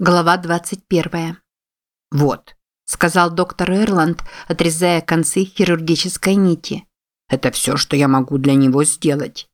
Глава 21. «Вот», – сказал доктор Эрланд, отрезая концы хирургической нити. «Это все, что я могу для него сделать».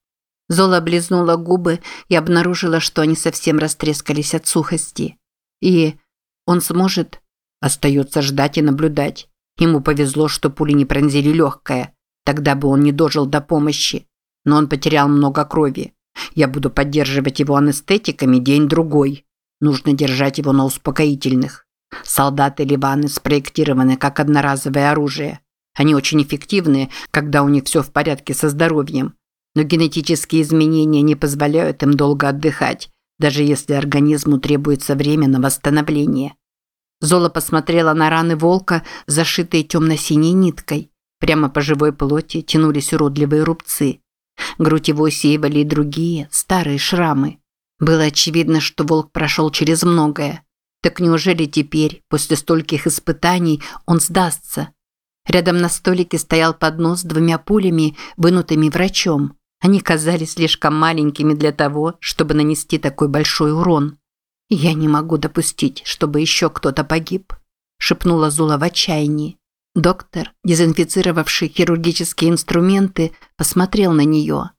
Зола облизнула губы и обнаружила, что они совсем растрескались от сухости. И он сможет... Остается ждать и наблюдать. Ему повезло, что пули не пронзили легкое. Тогда бы он не дожил до помощи. Но он потерял много крови. Я буду поддерживать его анестетиками день-другой. Нужно держать его на успокоительных. Солдаты Ливаны спроектированы как одноразовое оружие. Они очень эффективны, когда у них все в порядке со здоровьем. Но генетические изменения не позволяют им долго отдыхать, даже если организму требуется время на восстановление. Зола посмотрела на раны волка, зашитые темно-синей ниткой. Прямо по живой плоти тянулись уродливые рубцы. Грудь его усеивали и другие, старые шрамы. Было очевидно, что волк прошел через многое. Так неужели теперь, после стольких испытаний, он сдастся? Рядом на столике стоял поднос с двумя пулями, вынутыми врачом. Они казались слишком маленькими для того, чтобы нанести такой большой урон. «Я не могу допустить, чтобы еще кто-то погиб», – шепнула Зула в отчаянии. Доктор, дезинфицировавший хирургические инструменты, посмотрел на нее.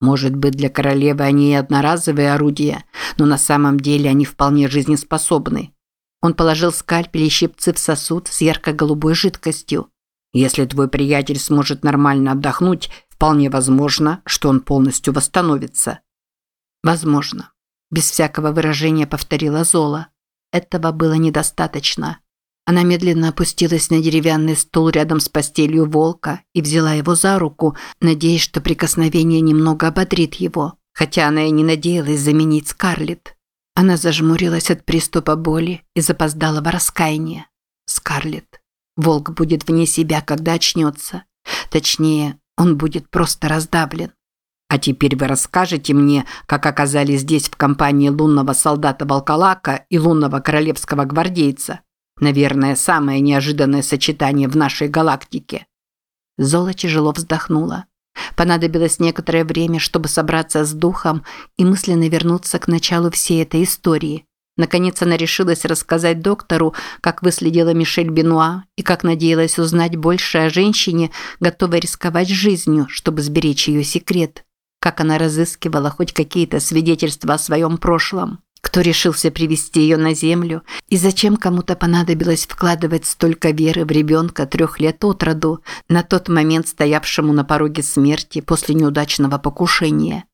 Может быть, для королевы они и одноразовые орудия, но на самом деле они вполне жизнеспособны. Он положил скальпель и щипцы в сосуд с ярко-голубой жидкостью. Если твой приятель сможет нормально отдохнуть, вполне возможно, что он полностью восстановится. Возможно. Без всякого выражения повторила Зола. Этого было недостаточно. Она медленно опустилась на деревянный стул рядом с постелью волка и взяла его за руку, надеясь, что прикосновение немного ободрит его, хотя она и не надеялась заменить Скарлетт. Она зажмурилась от приступа боли и запоздалого раскаяния. Скарлетт. Волк будет вне себя, когда очнется. Точнее, он будет просто раздавлен. А теперь вы расскажете мне, как оказались здесь в компании лунного солдата Волколака и лунного королевского гвардейца. Наверное, самое неожиданное сочетание в нашей галактике. Зола тяжело вздохнула. Понадобилось некоторое время, чтобы собраться с духом и мысленно вернуться к началу всей этой истории. Наконец она решилась рассказать доктору, как выследила Мишель Бенуа и как надеялась узнать больше о женщине, готовой рисковать жизнью, чтобы сберечь ее секрет. Как она разыскивала хоть какие-то свидетельства о своем прошлом. Кто решился привести ее на землю? И зачем кому-то понадобилось вкладывать столько веры в ребенка трех лет от роду, на тот момент стоявшему на пороге смерти после неудачного покушения?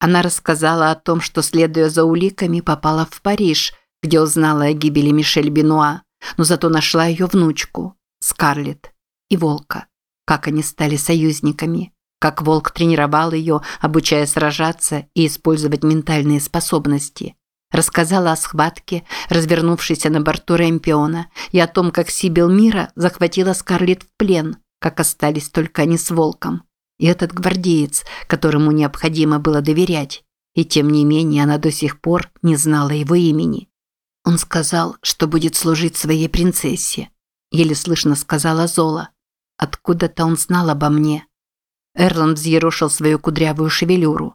Она рассказала о том, что, следуя за уликами, попала в Париж, где узнала о гибели Мишель Бенуа, но зато нашла ее внучку, Скарлетт, и Волка. Как они стали союзниками. Как Волк тренировал ее, обучая сражаться и использовать ментальные способности. Рассказала о схватке, развернувшейся на борту Рэмпиона, и о том, как Сибил Мира захватила Скарлетт в плен, как остались только они с Волком. И этот гвардеец, которому необходимо было доверять. И тем не менее она до сих пор не знала его имени. Он сказал, что будет служить своей принцессе. Еле слышно сказала Зола. Откуда-то он знал обо мне. Эрланд взъерошил свою кудрявую шевелюру.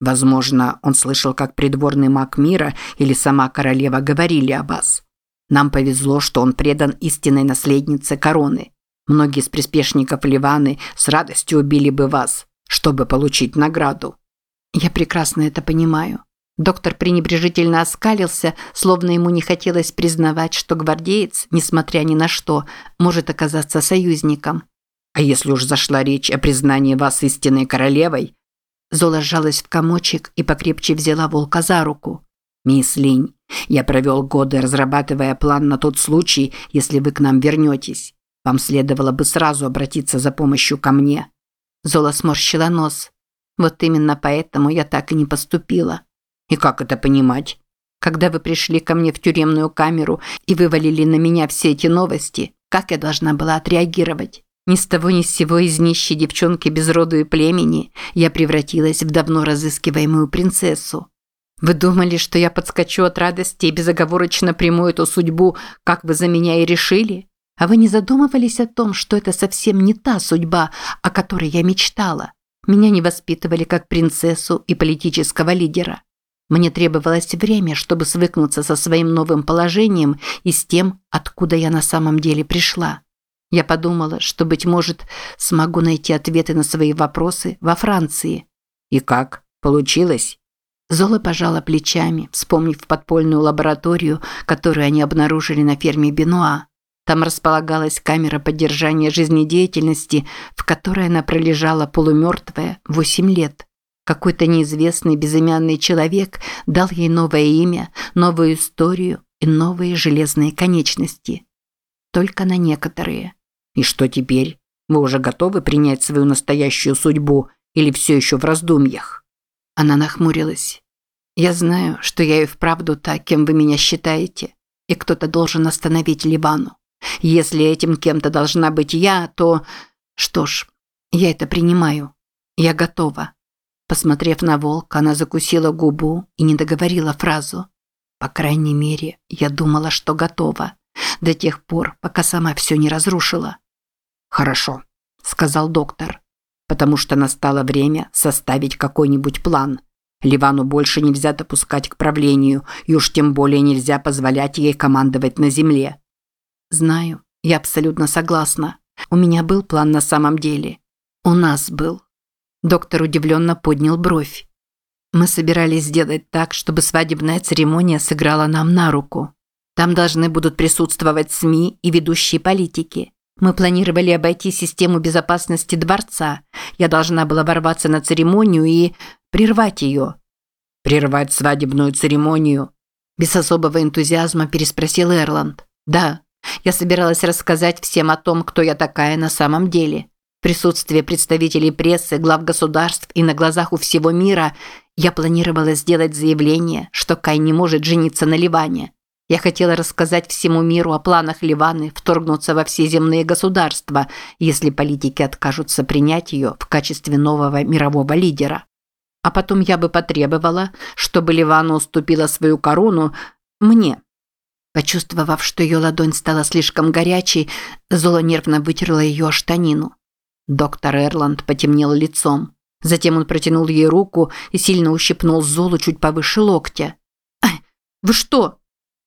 Возможно, он слышал, как придворный маг мира или сама королева говорили о вас. Нам повезло, что он предан истинной наследнице короны. Многие из приспешников Ливаны с радостью убили бы вас, чтобы получить награду. Я прекрасно это понимаю. Доктор пренебрежительно оскалился, словно ему не хотелось признавать, что гвардеец, несмотря ни на что, может оказаться союзником. А если уж зашла речь о признании вас истинной королевой, Зола сжалась в комочек и покрепче взяла волка за руку. «Мисс Линь, я провел годы, разрабатывая план на тот случай, если вы к нам вернетесь. Вам следовало бы сразу обратиться за помощью ко мне». Зола сморщила нос. «Вот именно поэтому я так и не поступила». «И как это понимать?» «Когда вы пришли ко мне в тюремную камеру и вывалили на меня все эти новости, как я должна была отреагировать?» Ни с того ни с сего из нищей девчонки без роду и племени я превратилась в давно разыскиваемую принцессу. Вы думали, что я подскочу от радости и безоговорочно приму эту судьбу, как вы за меня и решили? А вы не задумывались о том, что это совсем не та судьба, о которой я мечтала? Меня не воспитывали как принцессу и политического лидера. Мне требовалось время, чтобы свыкнуться со своим новым положением и с тем, откуда я на самом деле пришла. Я подумала, что, быть может, смогу найти ответы на свои вопросы во Франции. И как? Получилось? Зола пожала плечами, вспомнив подпольную лабораторию, которую они обнаружили на ферме Бенуа. Там располагалась камера поддержания жизнедеятельности, в которой она пролежала полумертвая восемь лет. Какой-то неизвестный безымянный человек дал ей новое имя, новую историю и новые железные конечности. Только на некоторые. И что теперь? Вы уже готовы принять свою настоящую судьбу или все еще в раздумьях? Она нахмурилась. Я знаю, что я и вправду та, кем вы меня считаете, и кто-то должен остановить Ливану. Если этим кем-то должна быть я, то... Что ж, я это принимаю. Я готова. Посмотрев на волка, она закусила губу и не договорила фразу. По крайней мере, я думала, что готова. До тех пор, пока сама все не разрушила. «Хорошо», – сказал доктор. «Потому что настало время составить какой-нибудь план. Ливану больше нельзя допускать к правлению, и уж тем более нельзя позволять ей командовать на земле». «Знаю, я абсолютно согласна. У меня был план на самом деле. У нас был». Доктор удивленно поднял бровь. Мы собирались сделать так, чтобы свадебная церемония сыграла нам на руку. Там должны будут присутствовать СМИ и ведущие политики. Мы планировали обойти систему безопасности дворца. Я должна была ворваться на церемонию и прервать ее. Прервать свадебную церемонию? Без особого энтузиазма переспросил Эрланд. Да, я собиралась рассказать всем о том, кто я такая на самом деле присутствии представителей прессы, глав государств и на глазах у всего мира я планировала сделать заявление, что Кай не может жениться на Ливане. Я хотела рассказать всему миру о планах Ливаны вторгнуться во все земные государства, если политики откажутся принять ее в качестве нового мирового лидера. А потом я бы потребовала, чтобы Ливана уступила свою корону мне. Почувствовав, что ее ладонь стала слишком горячей, Зола нервно вытерла ее штанину. Доктор Эрланд потемнел лицом. Затем он протянул ей руку и сильно ущипнул Золу чуть повыше локтя. «Ай, вы что?»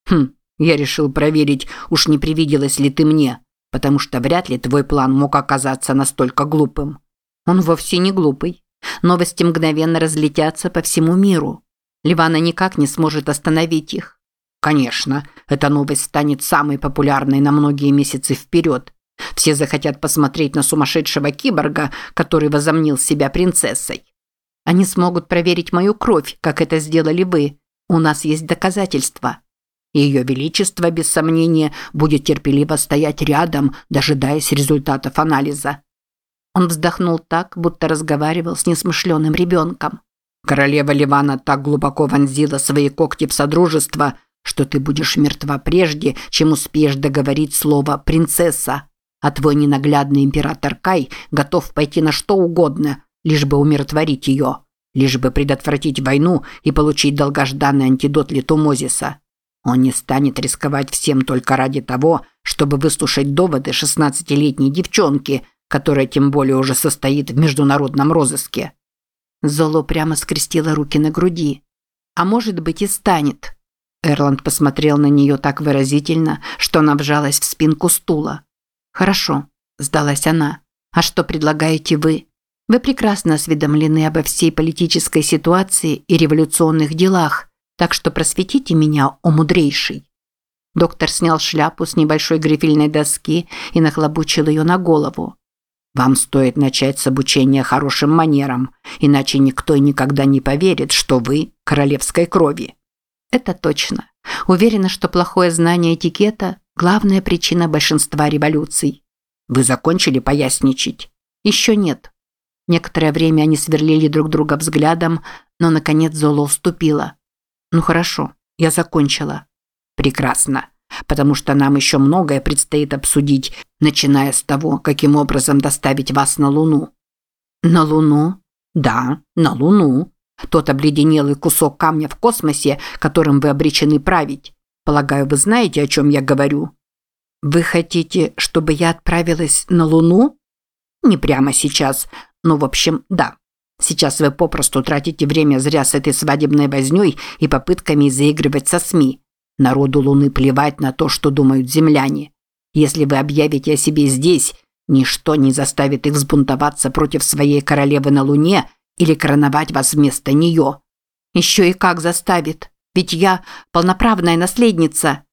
«Хм, я решил проверить, уж не привиделась ли ты мне, потому что вряд ли твой план мог оказаться настолько глупым». «Он вовсе не глупый. Новости мгновенно разлетятся по всему миру. Ливана никак не сможет остановить их». «Конечно, эта новость станет самой популярной на многие месяцы вперед. Все захотят посмотреть на сумасшедшего киборга, который возомнил себя принцессой. Они смогут проверить мою кровь, как это сделали вы. У нас есть доказательства. Ее Величество, без сомнения, будет терпеливо стоять рядом, дожидаясь результатов анализа. Он вздохнул так, будто разговаривал с несмышленым ребенком. Королева Ливана так глубоко вонзила свои когти в содружество, что ты будешь мертва прежде, чем успеешь договорить слово «принцесса». А твой ненаглядный император Кай готов пойти на что угодно, лишь бы умиротворить ее, лишь бы предотвратить войну и получить долгожданный антидот литумозиса. Он не станет рисковать всем только ради того, чтобы выслушать доводы шестнадцатилетней девчонки, которая тем более уже состоит в международном розыске. Золо прямо скрестила руки на груди. А может быть и станет. Эрланд посмотрел на нее так выразительно, что она вжалась в спинку стула. «Хорошо», – сдалась она. «А что предлагаете вы? Вы прекрасно осведомлены обо всей политической ситуации и революционных делах, так что просветите меня, о мудрейший». Доктор снял шляпу с небольшой грифельной доски и нахлобучил ее на голову. «Вам стоит начать с обучения хорошим манерам, иначе никто и никогда не поверит, что вы королевской крови». «Это точно. Уверена, что плохое знание этикета Главная причина большинства революций. Вы закончили поясничать? Еще нет. Некоторое время они сверлили друг друга взглядом, но наконец Зола уступила. Ну хорошо, я закончила. Прекрасно. Потому что нам еще многое предстоит обсудить, начиная с того, каким образом доставить вас на Луну. На Луну? Да, на Луну. Тот обледенелый кусок камня в космосе, которым вы обречены править. Полагаю, вы знаете, о чем я говорю? Вы хотите, чтобы я отправилась на Луну? Не прямо сейчас, но в общем, да. Сейчас вы попросту тратите время зря с этой свадебной вознёй и попытками заигрывать со СМИ. Народу Луны плевать на то, что думают земляне. Если вы объявите о себе здесь, ничто не заставит их взбунтоваться против своей королевы на Луне или короновать вас вместо нее. Еще и как заставит. Ведь я полноправная наследница.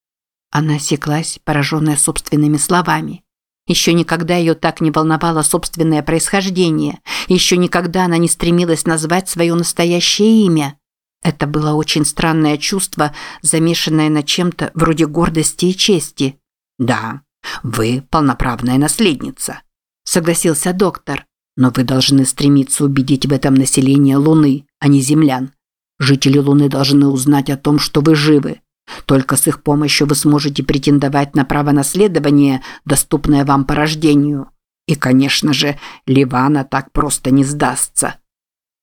Она осеклась, пораженная собственными словами. Еще никогда ее так не волновало собственное происхождение. Еще никогда она не стремилась назвать свое настоящее имя. Это было очень странное чувство, замешанное на чем-то вроде гордости и чести. «Да, вы полноправная наследница», – согласился доктор. «Но вы должны стремиться убедить в этом население Луны, а не землян. Жители Луны должны узнать о том, что вы живы, только с их помощью вы сможете претендовать на право наследования, доступное вам по рождению. И, конечно же, Ливана так просто не сдастся.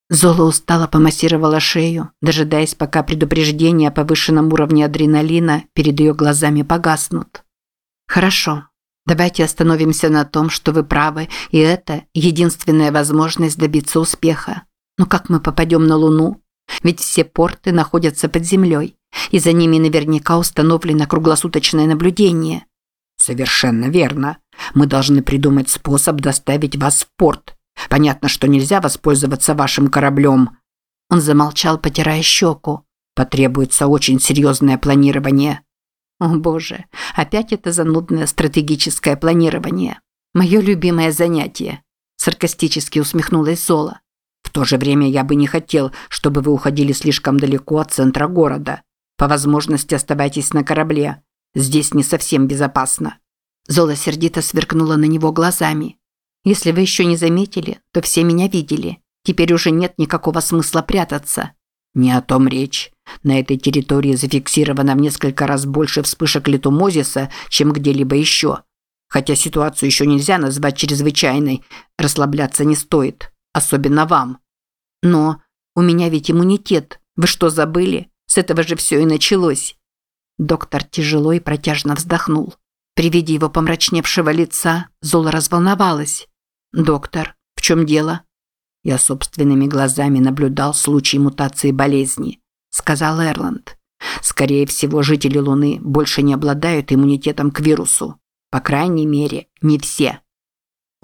Зола устало помассировала шею, дожидаясь, пока предупреждения о повышенном уровне адреналина перед ее глазами погаснут. «Хорошо. Давайте остановимся на том, что вы правы, и это единственная возможность добиться успеха. Но как мы попадем на Луну? Ведь все порты находятся под землей и за ними наверняка установлено круглосуточное наблюдение. Совершенно верно. Мы должны придумать способ доставить вас в порт. Понятно, что нельзя воспользоваться вашим кораблем. Он замолчал, потирая щеку. Потребуется очень серьезное планирование. О боже, опять это занудное стратегическое планирование. Мое любимое занятие. Саркастически усмехнулась Зола. В то же время я бы не хотел, чтобы вы уходили слишком далеко от центра города. По возможности оставайтесь на корабле. Здесь не совсем безопасно». Зола сердито сверкнула на него глазами. «Если вы еще не заметили, то все меня видели. Теперь уже нет никакого смысла прятаться». «Не о том речь. На этой территории зафиксировано в несколько раз больше вспышек литумозиса, чем где-либо еще. Хотя ситуацию еще нельзя назвать чрезвычайной, расслабляться не стоит, особенно вам». «Но у меня ведь иммунитет. Вы что, забыли? С этого же все и началось. Доктор тяжело и протяжно вздохнул. При виде его помрачневшего лица Зола разволновалась. «Доктор, в чем дело?» «Я собственными глазами наблюдал случай мутации болезни», – сказал Эрланд. «Скорее всего, жители Луны больше не обладают иммунитетом к вирусу. По крайней мере, не все».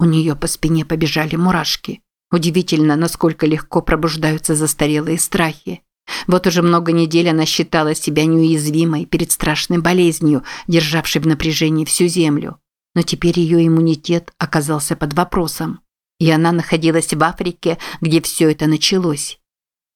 У нее по спине побежали мурашки. Удивительно, насколько легко пробуждаются застарелые страхи. Вот уже много недель она считала себя неуязвимой перед страшной болезнью, державшей в напряжении всю землю. Но теперь ее иммунитет оказался под вопросом. И она находилась в Африке, где все это началось.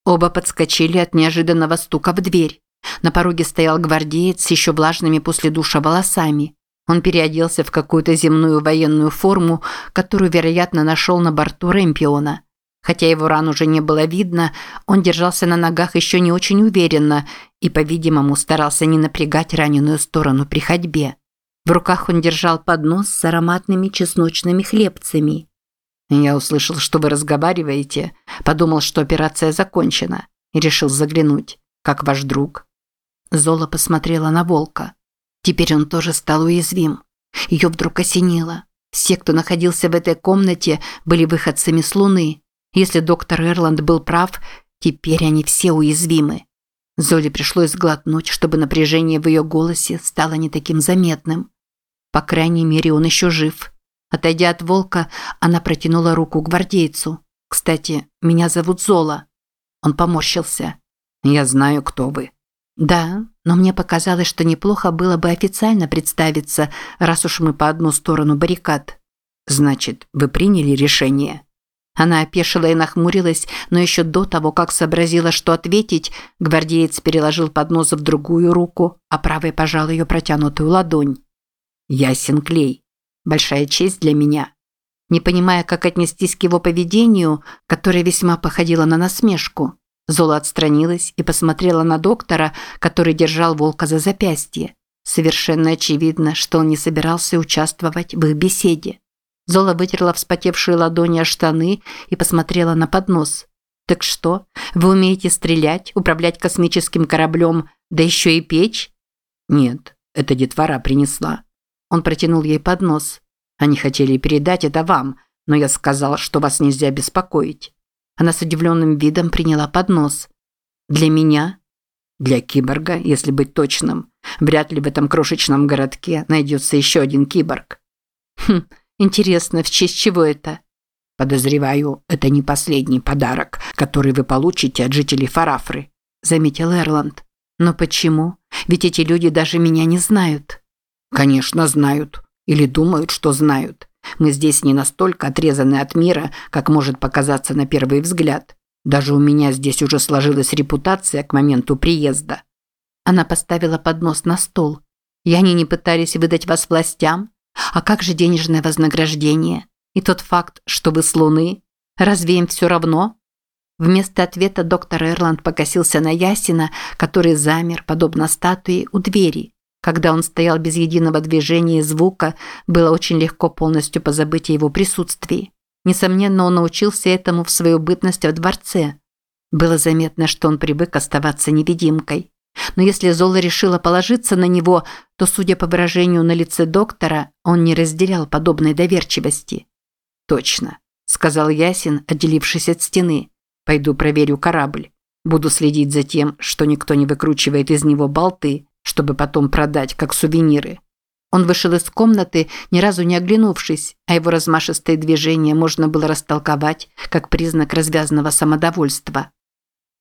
Оба подскочили от неожиданного стука в дверь. На пороге стоял гвардеец с еще влажными после душа волосами. Он переоделся в какую-то земную военную форму, которую, вероятно, нашел на борту Рэмпиона. Хотя его ран уже не было видно, он держался на ногах еще не очень уверенно и, по-видимому, старался не напрягать раненую сторону при ходьбе. В руках он держал поднос с ароматными чесночными хлебцами. «Я услышал, что вы разговариваете, подумал, что операция закончена, и решил заглянуть. Как ваш друг?» Зола посмотрела на волка. Теперь он тоже стал уязвим. Ее вдруг осенило. Все, кто находился в этой комнате, были выходцами с Луны. Если доктор Эрланд был прав, теперь они все уязвимы. Золе пришлось сглотнуть, чтобы напряжение в ее голосе стало не таким заметным. По крайней мере, он еще жив. Отойдя от волка, она протянула руку гвардейцу. «Кстати, меня зовут Зола». Он поморщился. «Я знаю, кто вы». «Да, но мне показалось, что неплохо было бы официально представиться, раз уж мы по одну сторону баррикад». «Значит, вы приняли решение?» Она опешила и нахмурилась, но еще до того, как сообразила, что ответить, гвардеец переложил поднос в другую руку, а правой пожал ее протянутую ладонь. «Я Синклей. Большая честь для меня». Не понимая, как отнестись к его поведению, которое весьма походило на насмешку, Зола отстранилась и посмотрела на доктора, который держал волка за запястье. Совершенно очевидно, что он не собирался участвовать в их беседе. Зола вытерла вспотевшие ладони о штаны и посмотрела на поднос. «Так что, вы умеете стрелять, управлять космическим кораблем, да еще и печь?» «Нет, это детвора принесла». Он протянул ей поднос. «Они хотели передать это вам, но я сказал, что вас нельзя беспокоить». Она с удивленным видом приняла поднос. «Для меня?» «Для киборга, если быть точным. Вряд ли в этом крошечном городке найдется еще один киборг». «Хм, интересно, в честь чего это?» «Подозреваю, это не последний подарок, который вы получите от жителей Фарафры», – заметил Эрланд. «Но почему? Ведь эти люди даже меня не знают». «Конечно, знают. Или думают, что знают. Мы здесь не настолько отрезаны от мира, как может показаться на первый взгляд. Даже у меня здесь уже сложилась репутация к моменту приезда». Она поставила поднос на стол. «И они не пытались выдать вас властям? А как же денежное вознаграждение? И тот факт, что вы с Луны? Разве им все равно?» Вместо ответа доктор Эрланд покосился на Ясина, который замер, подобно статуе, у двери. Когда он стоял без единого движения и звука, было очень легко полностью позабыть о его присутствии. Несомненно, он научился этому в свою бытность в дворце. Было заметно, что он привык оставаться невидимкой. Но если Зола решила положиться на него, то, судя по выражению на лице доктора, он не разделял подобной доверчивости. «Точно», – сказал Ясин, отделившись от стены. Пойду проверю корабль. Буду следить за тем, что никто не выкручивает из него болты, чтобы потом продать как сувениры. Он вышел из комнаты, ни разу не оглянувшись, а его размашистые движения можно было растолковать как признак развязного самодовольства.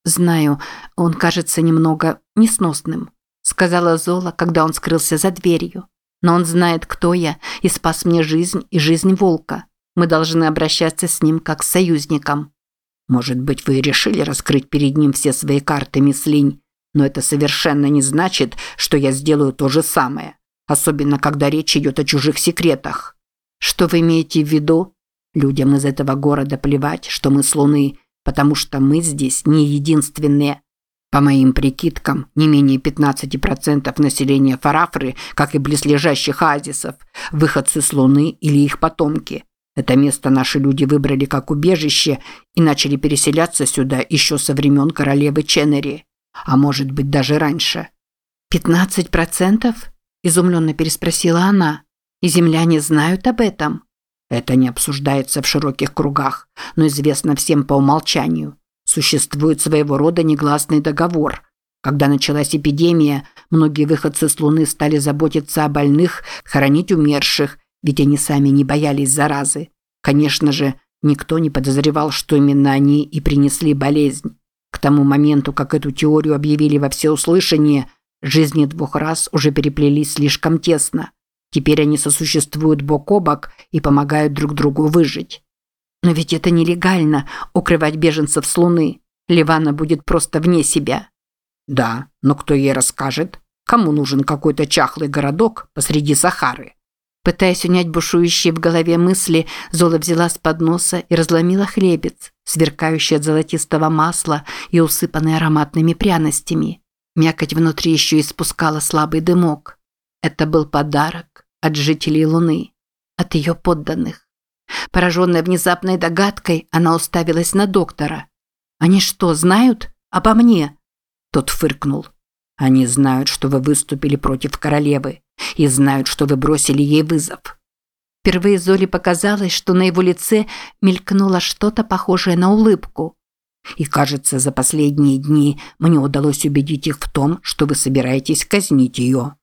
«Знаю, он кажется немного несносным», – сказала Зола, когда он скрылся за дверью. «Но он знает, кто я, и спас мне жизнь и жизнь волка. Мы должны обращаться с ним как с союзником». Может быть, вы решили раскрыть перед ним все свои карты, мисс Линь, но это совершенно не значит, что я сделаю то же самое, особенно когда речь идет о чужих секретах. Что вы имеете в виду? Людям из этого города плевать, что мы с Луны, потому что мы здесь не единственные. По моим прикидкам, не менее 15% населения Фарафры, как и близлежащих оазисов, выходцы с Луны или их потомки – это место наши люди выбрали как убежище и начали переселяться сюда еще со времен королевы Ченнери. А может быть, даже раньше. «Пятнадцать процентов?» – изумленно переспросила она. «И земляне знают об этом?» Это не обсуждается в широких кругах, но известно всем по умолчанию. Существует своего рода негласный договор. Когда началась эпидемия, многие выходцы с Луны стали заботиться о больных, хоронить умерших ведь они сами не боялись заразы. Конечно же, никто не подозревал, что именно они и принесли болезнь. К тому моменту, как эту теорию объявили во всеуслышание, жизни двух раз уже переплелись слишком тесно. Теперь они сосуществуют бок о бок и помогают друг другу выжить. Но ведь это нелегально – укрывать беженцев с Луны. Ливана будет просто вне себя. Да, но кто ей расскажет? Кому нужен какой-то чахлый городок посреди Сахары? Пытаясь унять бушующие в голове мысли, Зола взяла с подноса и разломила хлебец, сверкающий от золотистого масла и усыпанный ароматными пряностями. Мякоть внутри еще испускала слабый дымок. Это был подарок от жителей Луны, от ее подданных. Пораженная внезапной догадкой, она уставилась на доктора. «Они что, знают? Обо мне?» Тот фыркнул. «Они знают, что вы выступили против королевы и знают, что вы бросили ей вызов». Впервые Золе показалось, что на его лице мелькнуло что-то похожее на улыбку. «И кажется, за последние дни мне удалось убедить их в том, что вы собираетесь казнить ее».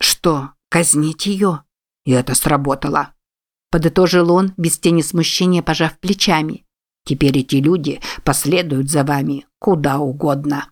«Что, казнить ее?» И это сработало. Подытожил он, без тени смущения пожав плечами. «Теперь эти люди последуют за вами куда угодно».